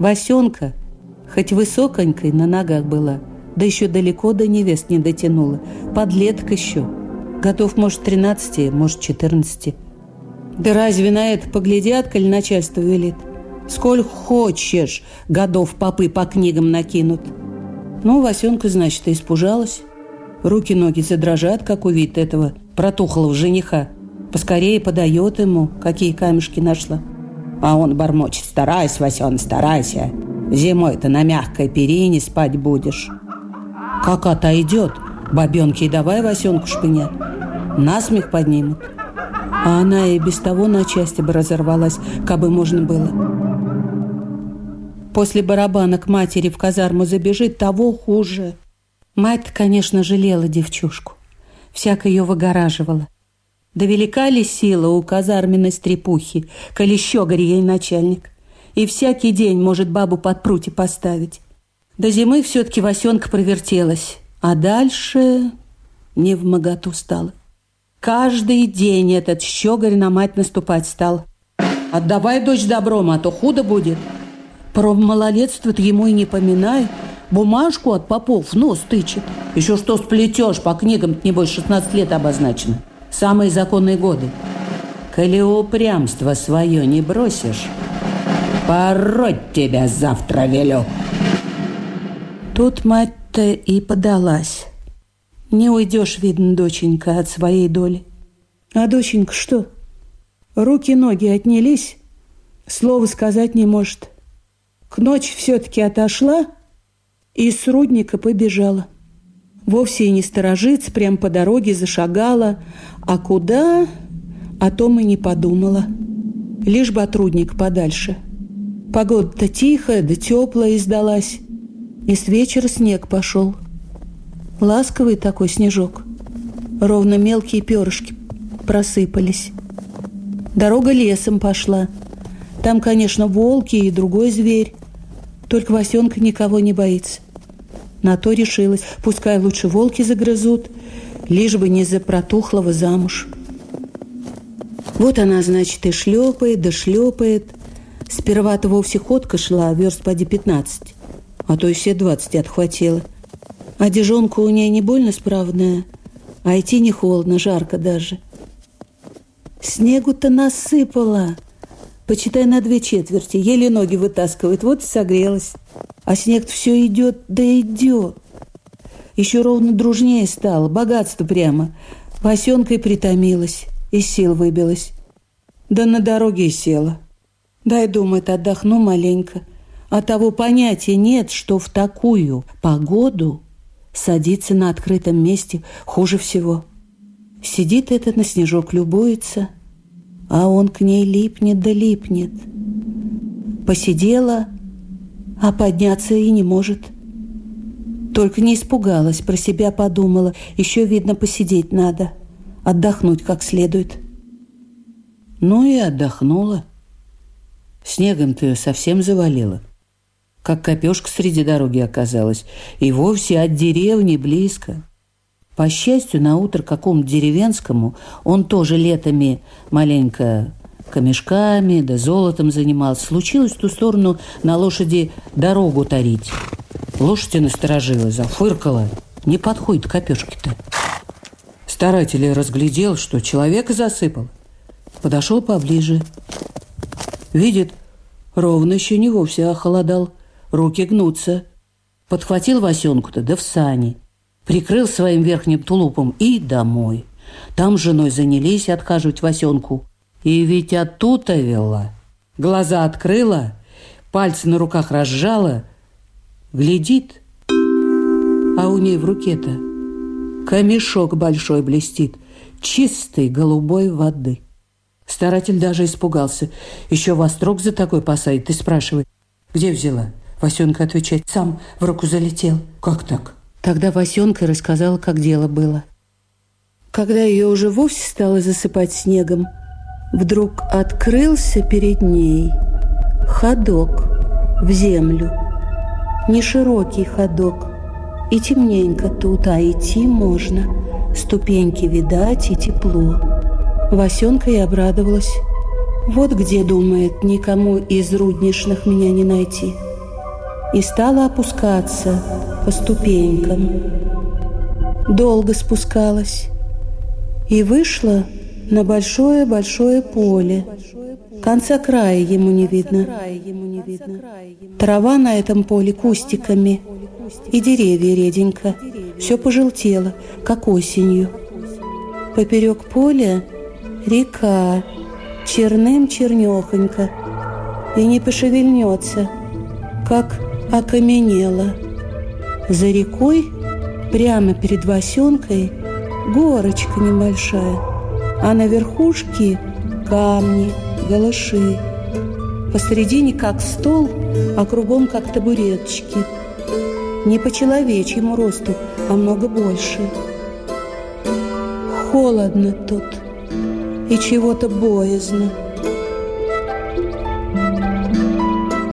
Васенка, хоть высоконькой на ногах была, да еще далеко до невест не дотянула, подлеток еще. Готов, может, 13, может, 14. Да разве на это поглядят, коль начальство велит? Сколь хочешь, годов попы по книгам накинут. Ну, Васенка, значит, испужалась. Руки-ноги задрожат, как увидит этого протухлого жениха. Поскорее подает ему, какие камешки нашла. А он бормочет, старайся, Васен, старайся. Зимой-то на мягкой перине спать будешь. Как отойдет, бабенки давай Васенку шпынят. Насмех поднимут. А она и без того на части бы разорвалась, как бы можно было. После барабана к матери в казарму забежит, того хуже. Мать, конечно, жалела девчушку. Всяко ее выгораживала. Да велика ли сила у казарменной стрепухи, коли щегарь ей начальник? И всякий день может бабу под прути поставить. До зимы все-таки Васенка провертелась, а дальше не в моготу стало. Каждый день этот щегарь на мать наступать стал. «Отдавай, дочь, добром, а то худо будет». Про малолетство ему и не поминай. Бумажку от попов в нос тычет. Еще что сплетешь, по книгам небось 16 лет обозначено. Самые законные годы. Коли упрямство свое не бросишь, пороть тебя завтра велю. Тут мать-то и подалась. Не уйдешь, видно, доченька, от своей доли. А доченька что? Руки-ноги отнялись, слова сказать не может. К ночи все-таки отошла и с рудника побежала. Вовсе и не сторожится, прям по дороге зашагала. А куда? О том и не подумала. Лишь бы от рудника подальше. Погода-то тихая, да теплая издалась. И с вечера снег пошел. Ласковый такой снежок. Ровно мелкие перышки просыпались. Дорога лесом пошла. Там, конечно, волки и другой зверь. Только Васенка никого не боится. На то решилась. Пускай лучше волки загрызут, лишь бы не за протухлого замуж. Вот она, значит, и шлепает, да шлепает. Сперва-то вовсе ходка шла, верст поди пятнадцать, а то и все двадцать отхватила. А дежонка у нее не больно справная, а идти не холодно, жарко даже. Снегу-то насыпала – почитай на две четверти, еле ноги вытаскивает, вот и согрелась. А снег все идет, да идет. Еще ровно дружнее стало, богатство прямо. Васенкой притомилась, из сил выбилась. Да на дороге и села. Дай, думает, отдохну маленько. А того понятия нет, что в такую погоду садиться на открытом месте хуже всего. Сидит этот на снежок, любуется – а он к ней липнет да липнет. Посидела, а подняться и не может. Только не испугалась, про себя подумала, еще, видно, посидеть надо, отдохнуть как следует. Ну и отдохнула. Снегом-то ее совсем завалило. Как копешка среди дороги оказалась, и вовсе от деревни близко. По счастью, на утро какому-то деревенскому он тоже летами маленько камешками да золотом занимался. Случилось в ту сторону на лошади дорогу тарить. Лошадь насторожилась, зафыркала. Не подходит копешки-то. Старатель разглядел, что человека засыпал. Подошел поближе. Видит, ровно еще не вовсе охолодал. Руки гнутся. Подхватил Васенку-то, да в сани прикрыл своим верхним тулупом и домой. Там с женой занялись отхаживать Васенку. И ведь оттуда вела. Глаза открыла, пальцы на руках разжала, глядит, а у ней в руке-то камешок большой блестит, чистой голубой воды. Старатель даже испугался. Еще вострок за такой посадит и спрашивает, где взяла? Васенка отвечает, сам в руку залетел. Как так? Тогда Васенка рассказала, как дело было. Когда ее уже вовсе стало засыпать снегом, вдруг открылся перед ней ходок в землю. Не широкий ходок, и темненько тут, а идти можно. Ступеньки видать и тепло. Васенка и обрадовалась. Вот где, думает, никому из руднишных меня не найти – и стала опускаться по ступенькам. Долго спускалась и вышла на большое-большое поле. Конца края ему не видно. Трава на этом поле кустиками и деревья реденько. Все пожелтело, как осенью. Поперек поля река, черным чернехонько, и не пошевельнется, как окаменела. За рекой, прямо перед Васенкой, горочка небольшая, а на верхушке камни, галыши. Посередине как стол, а кругом как табуреточки. Не по человечьему росту, а много больше. Холодно тут и чего-то боязно.